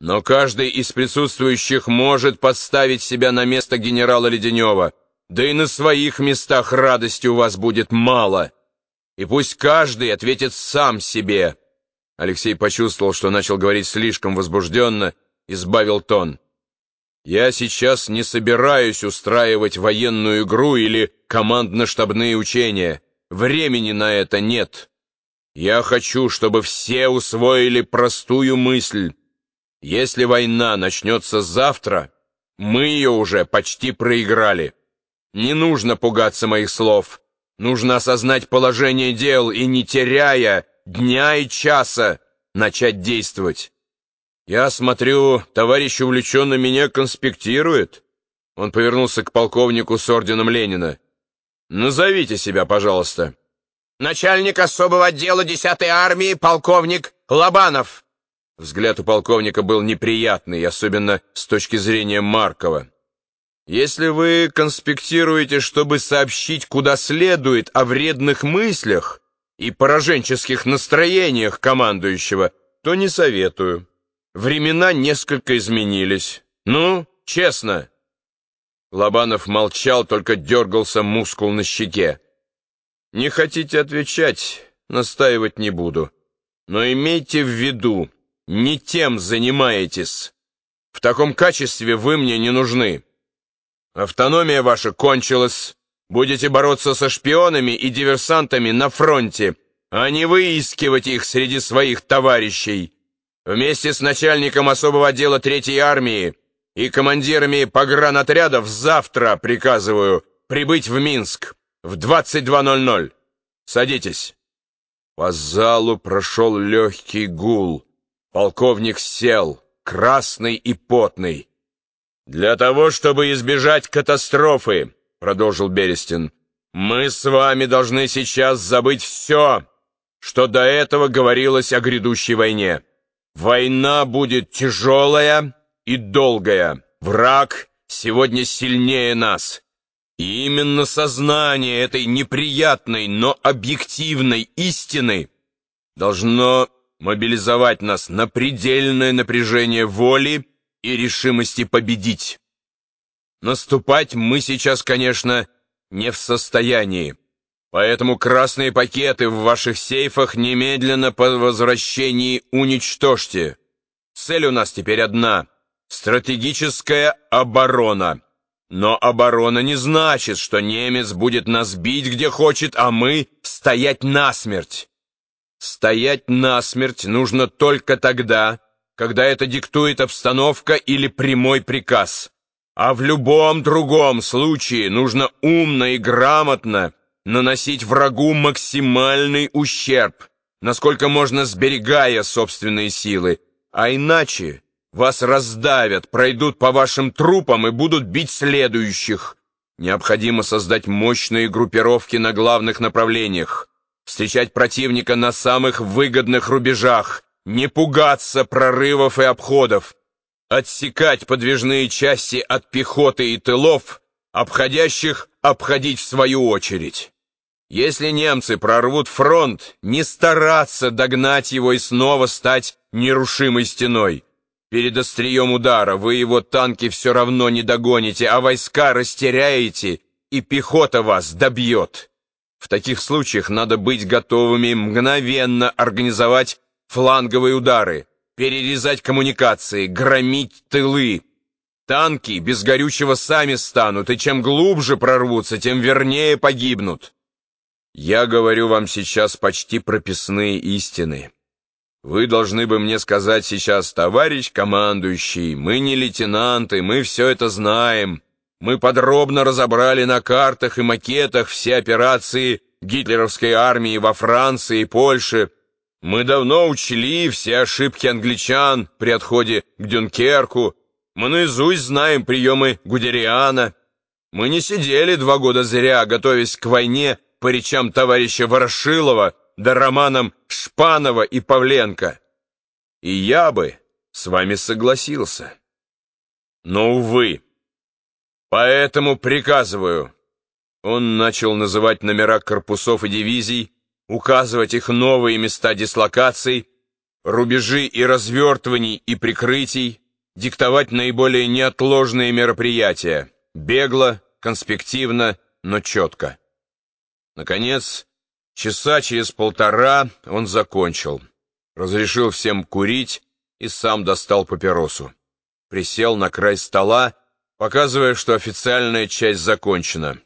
Но каждый из присутствующих может подставить себя на место генерала Леденева, да и на своих местах радости у вас будет мало. И пусть каждый ответит сам себе. Алексей почувствовал, что начал говорить слишком возбужденно, и сбавил тон. Я сейчас не собираюсь устраивать военную игру или командно-штабные учения. Времени на это нет. Я хочу, чтобы все усвоили простую мысль. Если война начнется завтра, мы ее уже почти проиграли. Не нужно пугаться моих слов. Нужно осознать положение дел и, не теряя дня и часа, начать действовать. «Я смотрю, товарищ увлеченно меня конспектирует». Он повернулся к полковнику с орденом Ленина. «Назовите себя, пожалуйста». «Начальник особого отдела 10-й армии, полковник Лобанов». Взгляд у полковника был неприятный, особенно с точки зрения Маркова. «Если вы конспектируете, чтобы сообщить куда следует о вредных мыслях и пораженческих настроениях командующего, то не советую». Времена несколько изменились. Ну, честно. Лобанов молчал, только дергался мускул на щеке. Не хотите отвечать, настаивать не буду. Но имейте в виду, не тем занимаетесь. В таком качестве вы мне не нужны. Автономия ваша кончилась. Будете бороться со шпионами и диверсантами на фронте, а не выискивать их среди своих товарищей. Вместе с начальником особого отдела Третьей армии и командирами погранотрядов завтра приказываю прибыть в Минск в 22.00. Садитесь. По залу прошел легкий гул. Полковник сел, красный и потный. «Для того, чтобы избежать катастрофы», — продолжил Берестин, «мы с вами должны сейчас забыть все, что до этого говорилось о грядущей войне». Война будет тяжелая и долгая. Враг сегодня сильнее нас. И именно сознание этой неприятной, но объективной истины должно мобилизовать нас на предельное напряжение воли и решимости победить. Наступать мы сейчас, конечно, не в состоянии. Поэтому красные пакеты в ваших сейфах немедленно по возвращении уничтожьте. Цель у нас теперь одна — стратегическая оборона. Но оборона не значит, что немец будет нас бить где хочет, а мы стоять насмерть. Стоять насмерть нужно только тогда, когда это диктует обстановка или прямой приказ. А в любом другом случае нужно умно и грамотно наносить врагу максимальный ущерб, насколько можно сберегая собственные силы, а иначе вас раздавят, пройдут по вашим трупам и будут бить следующих. Необходимо создать мощные группировки на главных направлениях, встречать противника на самых выгодных рубежах, не пугаться прорывов и обходов, отсекать подвижные части от пехоты и тылов, обходящих обходить в свою очередь. Если немцы прорвут фронт, не стараться догнать его и снова стать нерушимой стеной. Перед острием удара вы его танки все равно не догоните, а войска растеряете, и пехота вас добьет. В таких случаях надо быть готовыми мгновенно организовать фланговые удары, перерезать коммуникации, громить тылы, Танки без горючего сами станут, и чем глубже прорвутся, тем вернее погибнут. Я говорю вам сейчас почти прописные истины. Вы должны бы мне сказать сейчас, товарищ командующий, мы не лейтенанты, мы все это знаем. Мы подробно разобрали на картах и макетах все операции гитлеровской армии во Франции и Польше. Мы давно учли все ошибки англичан при отходе к Дюнкерку, мы наизусть знаем приемы Гудериана. Мы не сидели два года зря, готовясь к войне по речам товарища Ворошилова да романам Шпанова и Павленко. И я бы с вами согласился. Но, увы, поэтому приказываю. Он начал называть номера корпусов и дивизий, указывать их новые места дислокаций, рубежи и развертываний и прикрытий, диктовать наиболее неотложные мероприятия, бегло, конспективно, но четко. Наконец, часа через полтора он закончил, разрешил всем курить и сам достал папиросу. Присел на край стола, показывая, что официальная часть закончена.